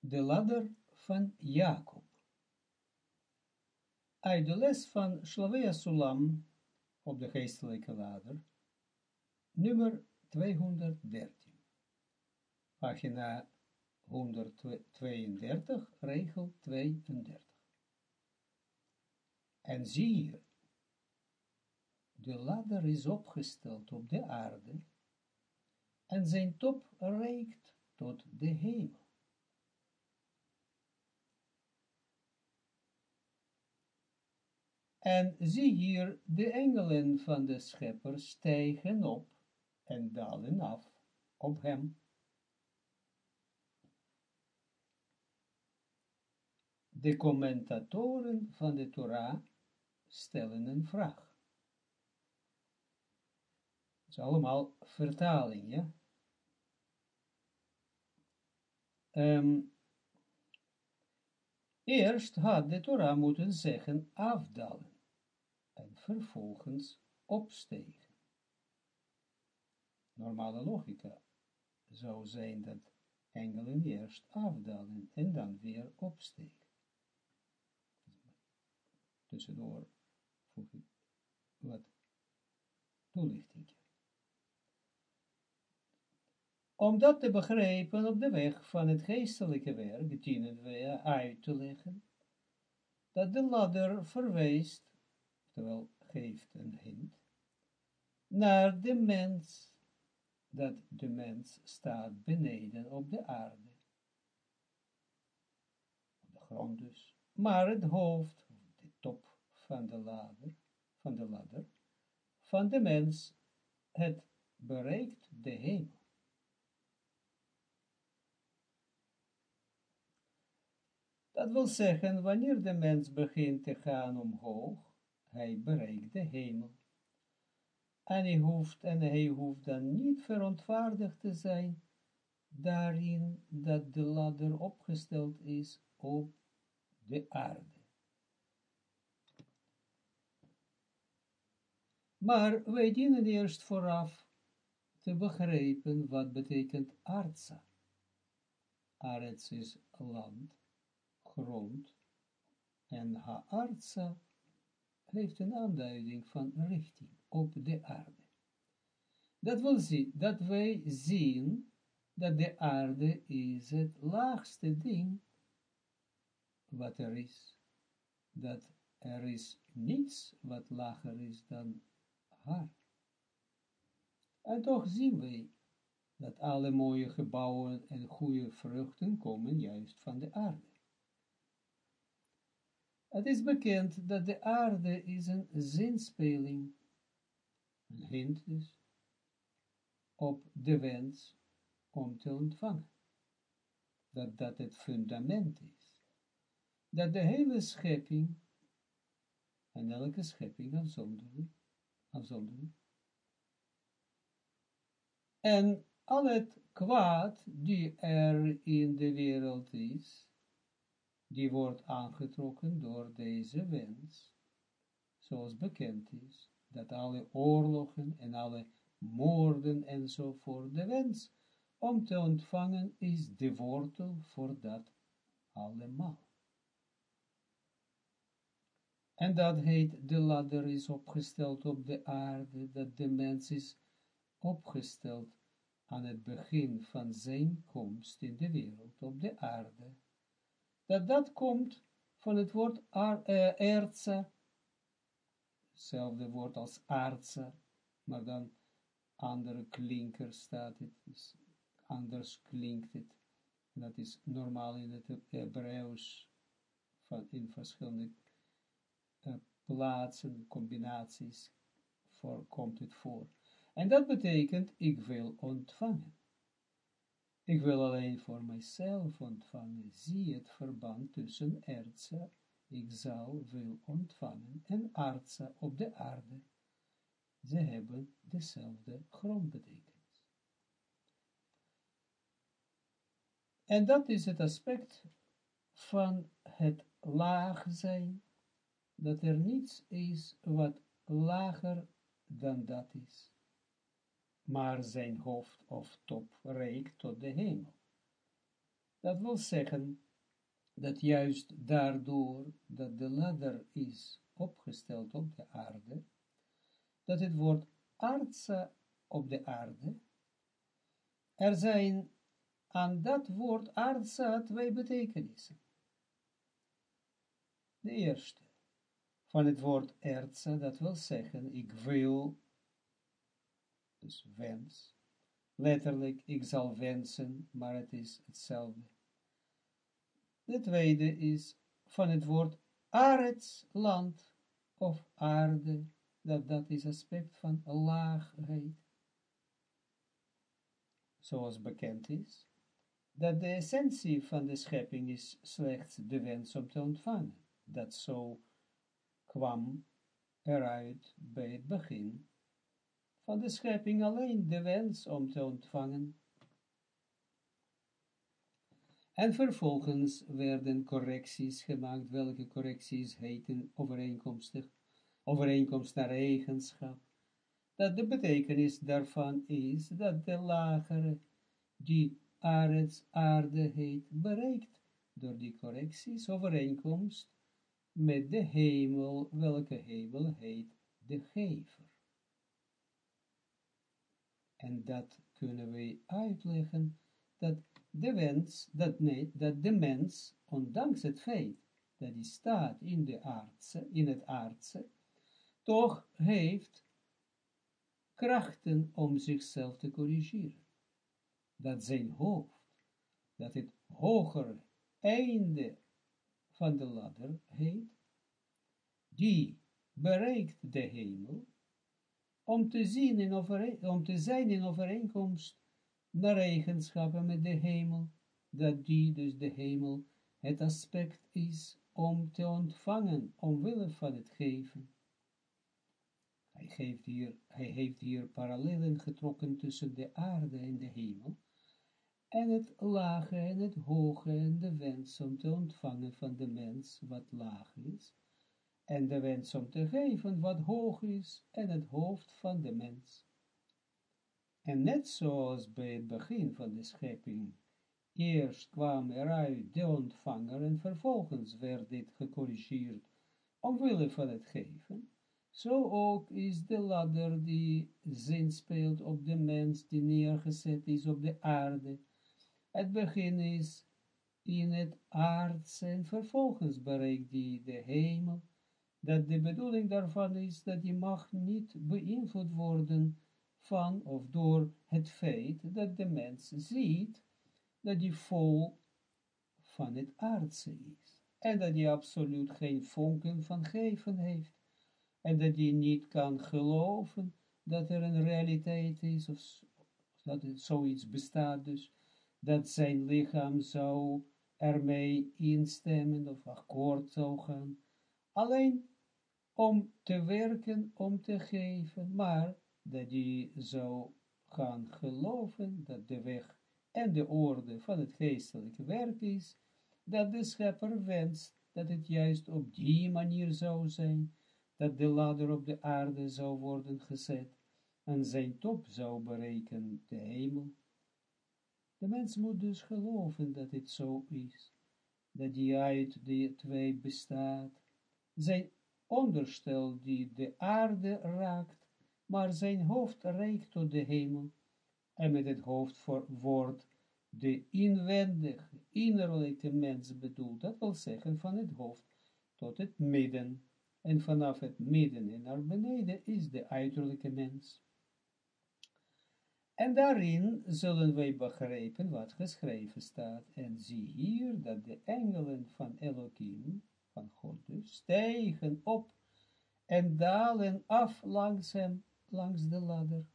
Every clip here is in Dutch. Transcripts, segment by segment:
de ladder van Jacob. Uit de les van Slavia Sulam op de geestelijke ladder, nummer 213, pagina 132, regel 32. En zie hier, de ladder is opgesteld op de aarde, en zijn top reikt tot de hemel. En zie hier, de engelen van de schepper stijgen op en dalen af op hem. De commentatoren van de Torah stellen een vraag. Het is allemaal vertaling, ja. Um, eerst had de Torah moeten zeggen afdalen en vervolgens opstegen. Normale logica zou zijn dat engelen eerst afdalen en dan weer opstegen. Tussendoor voeg ik wat toelichting. Om dat te begrijpen op de weg van het geestelijke werk, dienen we uit te leggen, dat de ladder verwijst, terwijl geeft een hint, naar de mens, dat de mens staat beneden op de aarde, op de grond dus, maar het hoofd, de top van de ladder, van de ladder, van de mens, het bereikt de hemel. Dat wil zeggen, wanneer de mens begint te gaan omhoog, hij bereikt de hemel. En hij hoeft, en hij hoeft dan niet verontwaardigd te zijn, daarin dat de ladder opgesteld is op de aarde. Maar wij dienen eerst vooraf te begrijpen wat betekent aardsa. Arets is land, grond, en ha'artsa heeft een aanduiding van richting op de aarde. Dat wil zien, dat wij zien dat de aarde is het laagste ding wat er is. Dat er is niets wat lager is dan haar. En toch zien wij dat alle mooie gebouwen en goede vruchten komen juist van de aarde. Het is bekend dat de aarde is een zinspeling, een hint dus, op de wens om te ontvangen. Dat dat het fundament is. Dat de hele schepping, en elke schepping afzonderlijk, afzonderlijk, en al het kwaad die er in de wereld is, die wordt aangetrokken door deze wens, zoals bekend is, dat alle oorlogen en alle moorden enzovoort de wens om te ontvangen is de wortel voor dat allemaal. En dat heet, de ladder is opgesteld op de aarde, dat de mens is opgesteld aan het begin van zijn komst in de wereld op de aarde dat dat komt van het woord aardse, uh, hetzelfde woord als aardse, maar dan andere klinker staat het, dus anders klinkt het, en dat is normaal in het Hebreeuws, van in verschillende uh, plaatsen, combinaties, voor, komt het voor. En dat betekent, ik wil ontvangen. Ik wil alleen voor mijzelf ontvangen. Zie het verband tussen ertse, ik zal wil ontvangen, en aardse op de aarde. Ze hebben dezelfde grondbetekenis. En dat is het aspect van het laag zijn, dat er niets is wat lager dan dat is maar zijn hoofd of top reikt tot de hemel. Dat wil zeggen, dat juist daardoor, dat de ladder is opgesteld op de aarde, dat het woord aardse op de aarde, er zijn aan dat woord aardse twee betekenissen. De eerste, van het woord aardse, dat wil zeggen, ik wil, wens, letterlijk, ik zal wensen, maar het is hetzelfde. De tweede is van het woord aards, land, of aarde, dat dat is aspect van laagheid. Zoals bekend is, dat de essentie van de schepping is slechts de wens om te ontvangen. Dat zo kwam eruit bij het begin van de schepping alleen de wens om te ontvangen. En vervolgens werden correcties gemaakt, welke correcties heten overeenkomstig, overeenkomst naar eigenschap. Dat de betekenis daarvan is dat de lagere, die aards aarde heet, bereikt door die correcties overeenkomst met de hemel, welke hemel heet de gever. En dat kunnen wij uitleggen, dat de wens, dat, nee, dat de mens, ondanks het feit dat hij staat in, de aardse, in het aardse, toch heeft krachten om zichzelf te corrigeren. Dat zijn hoofd, dat het hogere einde van de ladder heet, die bereikt de hemel, om te, zien in om te zijn in overeenkomst naar eigenschappen met de hemel, dat die, dus de hemel, het aspect is om te ontvangen, omwille van het geven. Hij, geeft hier, hij heeft hier parallellen getrokken tussen de aarde en de hemel, en het lage en het hoge en de wens om te ontvangen van de mens wat laag is, en de wens om te geven wat hoog is en het hoofd van de mens. En net zoals bij het begin van de schepping, eerst kwam eruit de ontvanger en vervolgens werd dit gecorrigeerd omwille van het geven, zo ook is de ladder die zin speelt op de mens die neergezet is op de aarde, het begin is in het aardse en vervolgens bereikt die de hemel, dat de bedoeling daarvan is dat die mag niet beïnvloed worden van of door het feit dat de mens ziet dat die vol van het aardse is. En dat hij absoluut geen vonken van geven heeft. En dat hij niet kan geloven dat er een realiteit is of dat het zoiets bestaat dus dat zijn lichaam zou ermee instemmen of akkoord zou gaan, alleen om te werken, om te geven, maar dat hij zou gaan geloven dat de weg en de orde van het geestelijke werk is, dat de schepper wenst dat het juist op die manier zou zijn, dat de ladder op de aarde zou worden gezet en zijn top zou bereiken de hemel. De mens moet dus geloven dat het zo is, dat die uit de twee bestaat, zijn onderstel die de aarde raakt, maar zijn hoofd reikt tot de hemel, en met het hoofd wordt de inwendige, innerlijke mens bedoeld, dat wil zeggen van het hoofd tot het midden, en vanaf het midden en naar beneden is de uiterlijke mens. En daarin zullen wij begrijpen wat geschreven staat. En zie hier dat de engelen van Elohim, van God dus, stijgen op en dalen af langs hem, langs de ladder.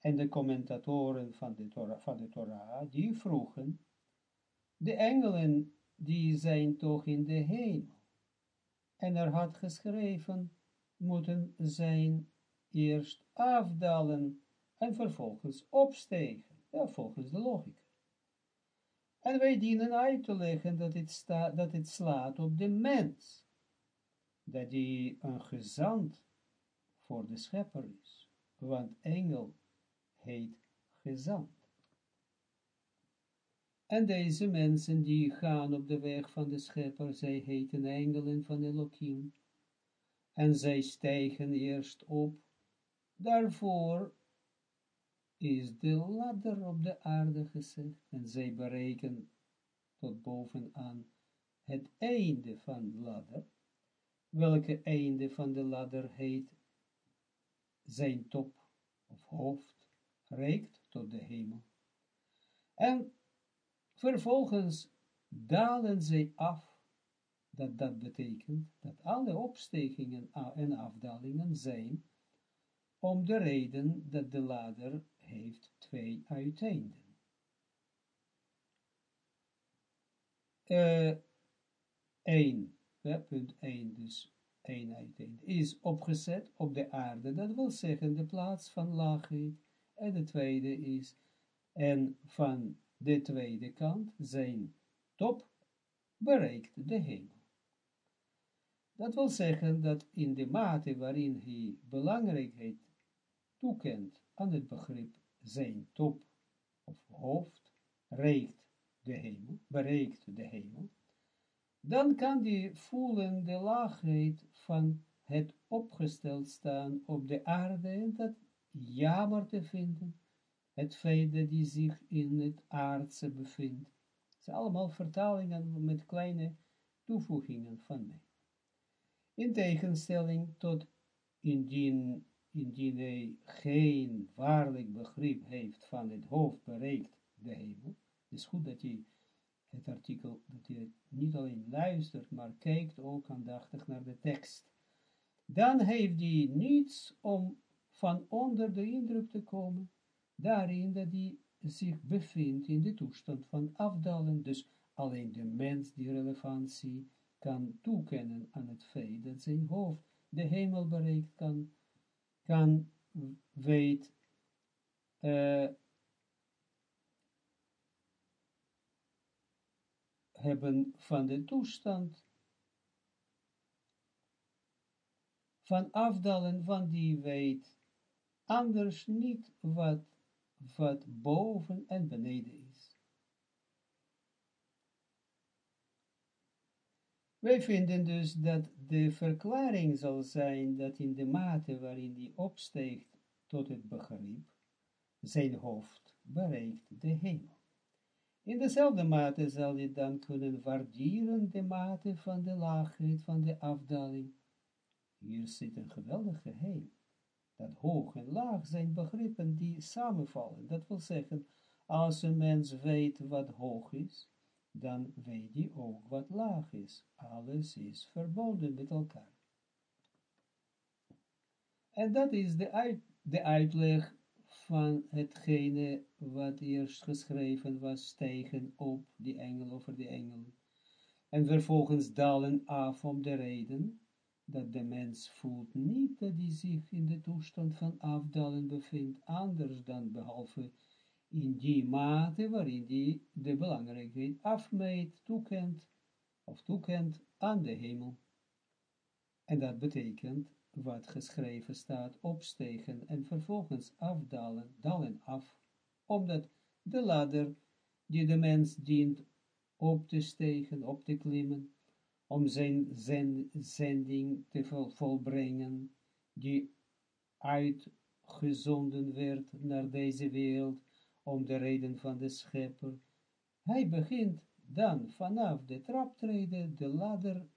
En de commentatoren van de Torah, van de Torah die vroegen, de engelen die zijn toch in de hemel. En er had geschreven, moeten zijn eerst afdalen en vervolgens opstegen, ja, volgens de logica. En wij dienen uit te leggen dat het, dat slaat op de mens, dat hij een gezant voor de schepper is, want engel heet gezant. En deze mensen die gaan op de weg van de schepper, zij heten engelen van Elohim. En zij stijgen eerst op. Daarvoor is de ladder op de aarde gezet. En zij bereiken tot bovenaan het einde van de ladder. Welke einde van de ladder heet zijn top of hoofd, reikt tot de hemel. En Vervolgens dalen zij af, dat dat betekent dat alle opstegingen en afdalingen zijn, om de reden dat de ladder heeft twee uiteinden. Uh, één, punt 1, dus één uiteinde, is opgezet op de aarde, dat wil zeggen de plaats van laagheid, en de tweede is, en van de tweede kant, zijn top, bereikt de hemel. Dat wil zeggen dat in de mate waarin hij belangrijkheid toekent aan het begrip zijn top of hoofd, reikt de hemel, bereikt de hemel, dan kan die voelen de laagheid van het opgesteld staan op de aarde en dat jammer te vinden het feit dat hij zich in het aardse bevindt. Het zijn allemaal vertalingen met kleine toevoegingen van mij. In tegenstelling tot indien, indien hij geen waarlijk begrip heeft van het hoofd bereikt de hemel. Het is goed dat hij het artikel, dat hij niet alleen luistert, maar kijkt ook aandachtig naar de tekst. Dan heeft hij niets om van onder de indruk te komen daarin dat hij zich bevindt in de toestand van afdalen, dus alleen de mens die relevantie kan toekennen aan het feit dat zijn hoofd de hemel bereikt kan, kan weet uh, hebben van de toestand van afdalen, van die weet anders niet wat wat boven en beneden is. Wij vinden dus dat de verklaring zal zijn dat in de mate waarin die opsteegt tot het begrip, zijn hoofd bereikt de hemel. In dezelfde mate zal je dan kunnen waarderen de mate van de laagheid van de afdaling. Hier zit een geweldig geheim dat hoog en laag zijn begrippen die samenvallen. Dat wil zeggen, als een mens weet wat hoog is, dan weet hij ook wat laag is. Alles is verbonden met elkaar. En dat is de, uit, de uitleg van hetgene wat eerst geschreven was tegen op die engel over die engel. En vervolgens dalen af om de reden dat de mens voelt niet dat hij zich in de toestand van afdalen bevindt, anders dan behalve in die mate waarin hij de belangrijkheid afmeet, toekent, of toekent aan de hemel. En dat betekent, wat geschreven staat, opstegen en vervolgens afdalen, dalen af, omdat de ladder die de mens dient op te stegen, op te klimmen, om zijn zending te volbrengen, die uitgezonden werd naar deze wereld, om de reden van de schepper. Hij begint dan vanaf de traptreden, de ladder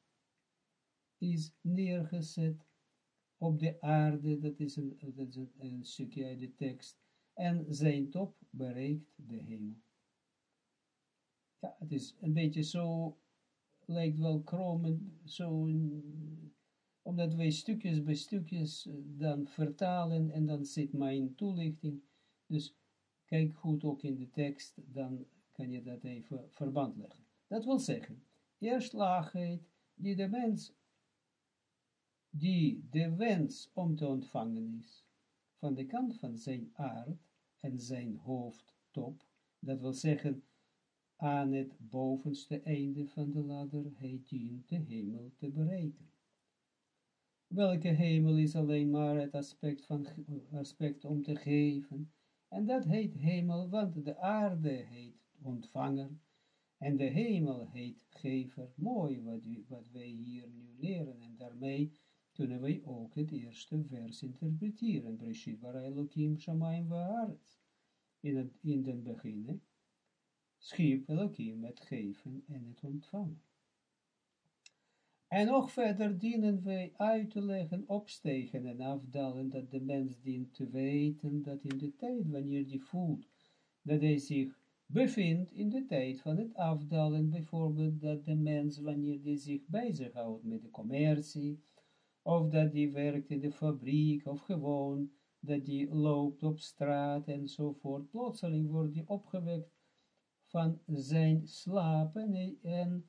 is neergezet op de aarde, dat is een, een, stukje uit de tekst, en zijn top bereikt de hemel. Ja, het is een beetje zo lijkt wel krom, zo, omdat wij stukjes bij stukjes eh, dan vertalen en dan zit mijn toelichting. Dus kijk goed ook in de tekst, dan kan je dat even verband leggen. Dat wil zeggen, eerst laagheid die de mens, die de wens om te ontvangen is, van de kant van zijn aard en zijn hoofdtop, dat wil zeggen, aan het bovenste einde van de ladder, hij dient de hemel te bereiken. Welke hemel is alleen maar het aspect, van, aspect om te geven, en dat heet hemel, want de aarde heet ontvanger, en de hemel heet gever. Mooi wat, wat wij hier nu leren, en daarmee kunnen wij ook het eerste vers interpreteren. Breshit bara Elohim shamayim va'aretz. In het, in den begin, schiep Elohim het geven en het ontvangen. En nog verder dienen wij uit te leggen, opstegen en afdalen, dat de mens dient te weten, dat in de tijd wanneer die voelt, dat hij zich bevindt in de tijd van het afdalen, bijvoorbeeld dat de mens, wanneer die zich bezighoudt met de commercie, of dat die werkt in de fabriek, of gewoon dat die loopt op straat enzovoort, plotseling wordt die opgewekt van zijn slapen en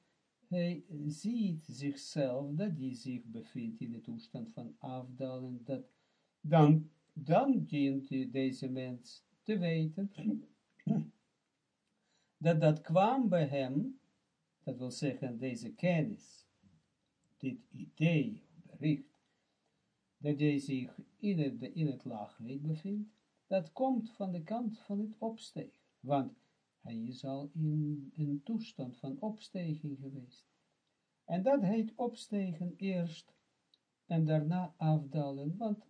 hij ziet zichzelf, dat hij zich bevindt in de toestand van afdalen, dat dan, dan dient deze mens te weten, dat dat kwam bij hem, dat wil zeggen deze kennis, dit idee, bericht, dat hij zich in het, in het bevindt, dat komt van de kant van het opstegen, want hij is al in een toestand van opstijging geweest. En dat heet opstegen eerst en daarna afdalen, want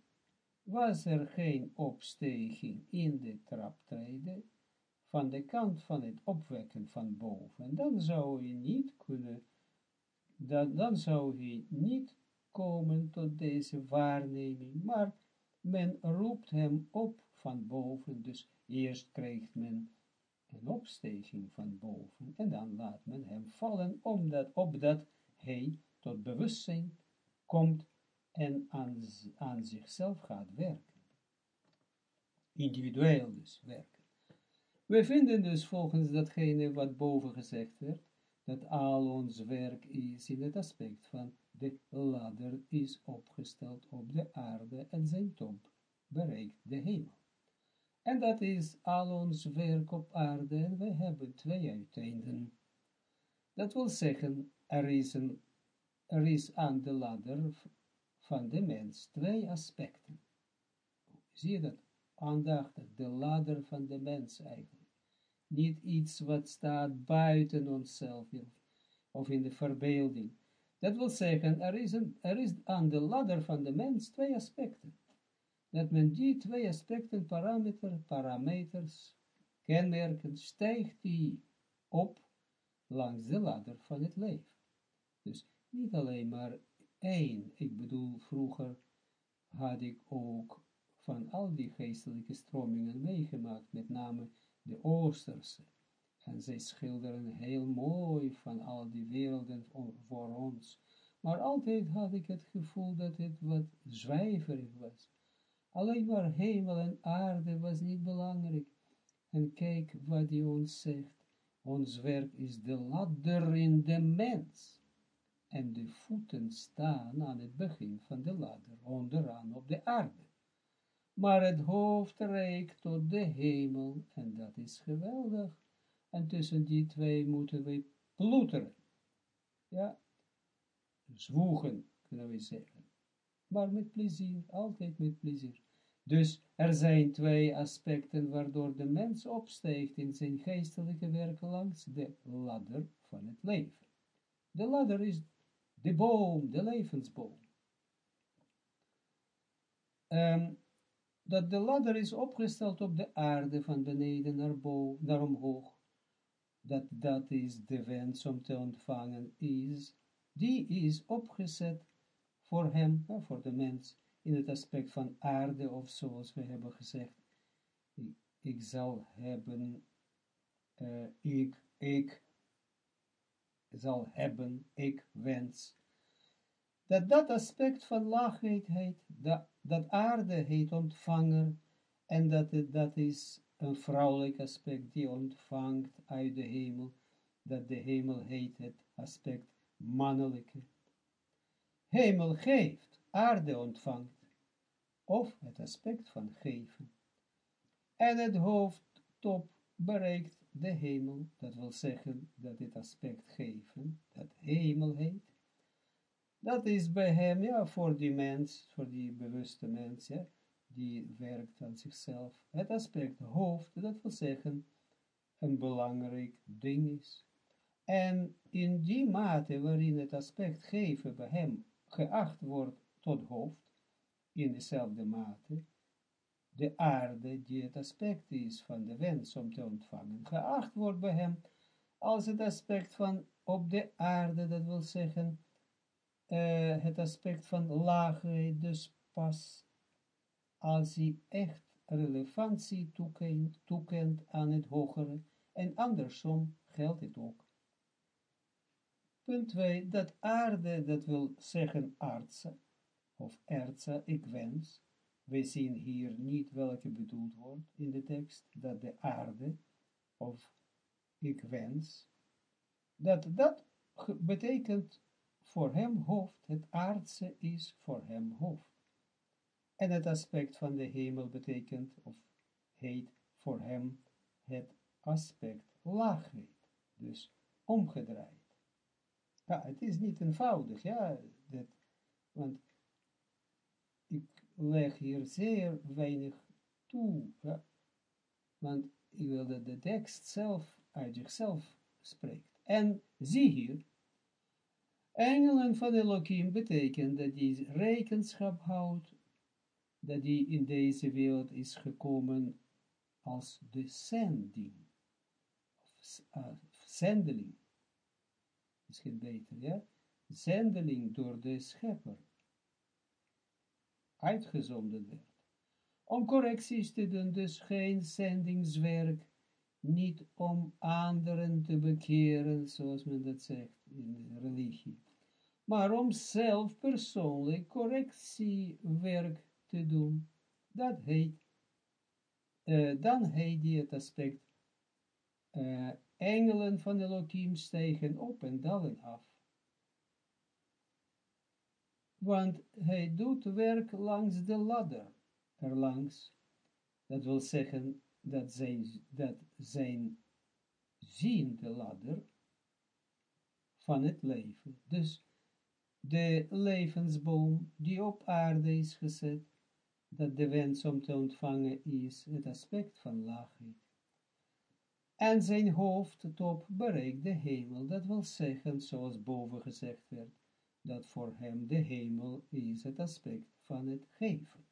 was er geen opstijging in de traptreden van de kant van het opwekken van boven, dan zou hij niet kunnen, dan, zou hij niet komen tot deze waarneming, maar men roept hem op van boven, dus eerst krijgt men een opstijging van boven, en dan laat men hem vallen, omdat, opdat hij tot bewustzijn komt en aan, aan zichzelf gaat werken. Individueel dus werken. We vinden dus volgens datgene wat boven gezegd werd, dat al ons werk is in het aspect van de ladder is opgesteld op de aarde en zijn top bereikt de hemel. En dat is al ons werk op aarde en we hebben twee uiteinden. Dat wil zeggen, er is, een, er is aan de ladder van de mens twee aspecten. Zie je dat? Aandachtig, de ladder van de mens eigenlijk. Niet iets wat staat buiten onszelf of in de verbeelding. Dat wil zeggen, er is, een, er is aan de ladder van de mens twee aspecten dat men die twee aspecten, parameter, parameters, kenmerken, stijgt die op langs de ladder van het leven. Dus niet alleen maar één, ik bedoel, vroeger had ik ook van al die geestelijke stromingen meegemaakt, met name de Oosterse. En zij schilderen heel mooi van al die werelden voor ons. Maar altijd had ik het gevoel dat het wat zwijverig was. Alleen maar hemel en aarde was niet belangrijk. En kijk wat hij ons zegt. Ons werk is de ladder in de mens. En de voeten staan aan het begin van de ladder, onderaan op de aarde. Maar het hoofd reikt tot de hemel, en dat is geweldig. En tussen die twee moeten we ploeteren. Ja, zwoegen, kunnen we zeggen. Maar met plezier, altijd met plezier. Dus er zijn twee aspecten waardoor de mens opsteegt in zijn geestelijke werk langs de ladder van het leven. De ladder is de boom, de levensboom. Um, dat de ladder is opgesteld op de aarde van beneden naar, boven, naar omhoog. Dat dat is de wens om te ontvangen is. Die is opgezet voor hem, voor de mens in het aspect van aarde, of zoals we hebben gezegd, ik, zal hebben, uh, ik, ik zal hebben, ik wens. Dat dat aspect van laagheid heet, dat, dat aarde heet ontvanger, en dat, dat is een vrouwelijk aspect die ontvangt uit de hemel, dat de hemel heet het aspect mannelijke. Hemel geeft, aarde ontvangt of het aspect van geven. En het hoofdtop bereikt de hemel, dat wil zeggen dat dit aspect geven, dat hemel heet, dat is bij hem, ja, voor die mens, voor die bewuste mens, die werkt aan zichzelf, het aspect hoofd, dat wil zeggen, een belangrijk ding is. En in die mate waarin het aspect geven bij hem geacht wordt tot hoofd, in dezelfde mate, de aarde die het aspect is van de wens om te ontvangen, geacht wordt bij hem als het aspect van op de aarde, dat wil zeggen, uh, het aspect van laagheid, dus pas als hij echt relevantie toekent, toekent aan het hogere, en andersom geldt het ook. Punt 2, dat aarde, dat wil zeggen aardse, of erza, ik wens, we zien hier niet welke bedoeld wordt in de tekst, dat de aarde, of ik wens, dat dat betekent voor hem hoofd, het aardse is voor hem hoofd. En het aspect van de hemel betekent, of heet voor hem het aspect laagheid, dus omgedraaid. Ja, het is niet eenvoudig, ja, want ik leg hier zeer weinig toe, want ik wil dat de tekst zelf uit zichzelf spreekt. En zie hier, engelen van Elohim betekent dat die rekenschap houdt, dat die in deze wereld is gekomen als de zending, of uh, misschien ja, zendeling door de schepper, uitgezonden werd. Om correcties te doen, dus geen zendingswerk, niet om anderen te bekeren, zoals men dat zegt in de religie, maar om zelf persoonlijk correctiewerk te doen. Dat heet, uh, dan heet die het aspect, uh, engelen van Elohim stegen op en dalen af. Want hij doet werk langs de ladder, erlangs, dat wil zeggen, dat zijn, dat zijn ziende ladder van het leven. Dus de levensboom die op aarde is gezet, dat de wens om te ontvangen is het aspect van laagheid. En zijn hoofdtop bereikt de hemel, dat wil zeggen, zoals boven gezegd werd, dat voor hem de hemel is het aspect van het geven.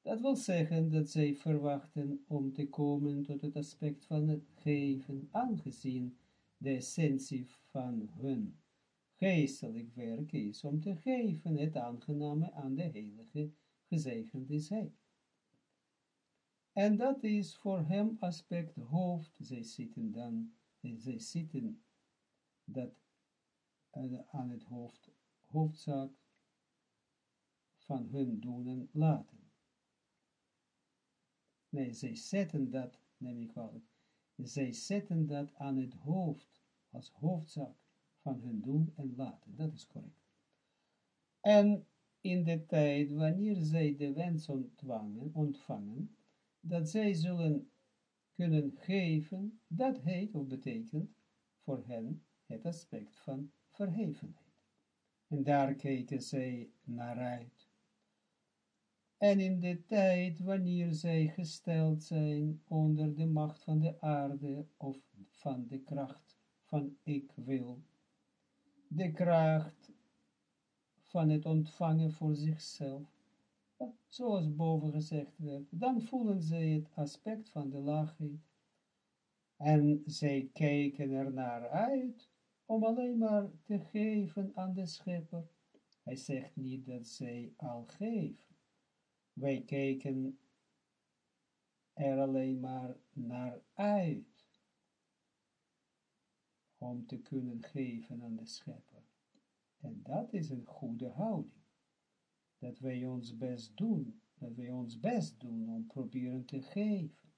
Dat wil zeggen dat zij verwachten om te komen tot het aspect van het geven, aangezien de essentie van hun geestelijk werk is om te geven het aangename aan de heilige gezegend is hij. En dat is voor hem aspect hoofd, zij zitten dan, zij zitten dat aan het hoofd, hoofdzaak van hun doen en laten. Nee, zij zetten dat, neem ik wel, zij zetten dat aan het hoofd, als hoofdzaak van hun doen en laten. Dat is correct. En in de tijd wanneer zij de wens ontvangen, ontvangen dat zij zullen kunnen geven, dat heet of betekent voor hen het aspect van verhevenheid. En daar kijken zij naar uit. En in de tijd wanneer zij gesteld zijn onder de macht van de aarde of van de kracht van ik wil, de kracht van het ontvangen voor zichzelf, zoals boven gezegd werd, dan voelen zij het aspect van de laagheid. En zij kijken er naar uit om alleen maar te geven aan de schepper. Hij zegt niet dat zij al geven. Wij kijken er alleen maar naar uit om te kunnen geven aan de schepper. En dat is een goede houding. Dat wij ons best doen, dat wij ons best doen om proberen te geven.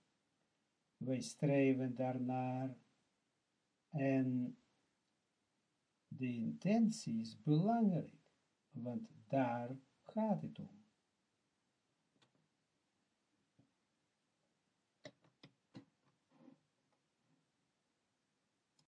Wij streven daarnaar en de intentie is belangrijk, want daar gaat het om.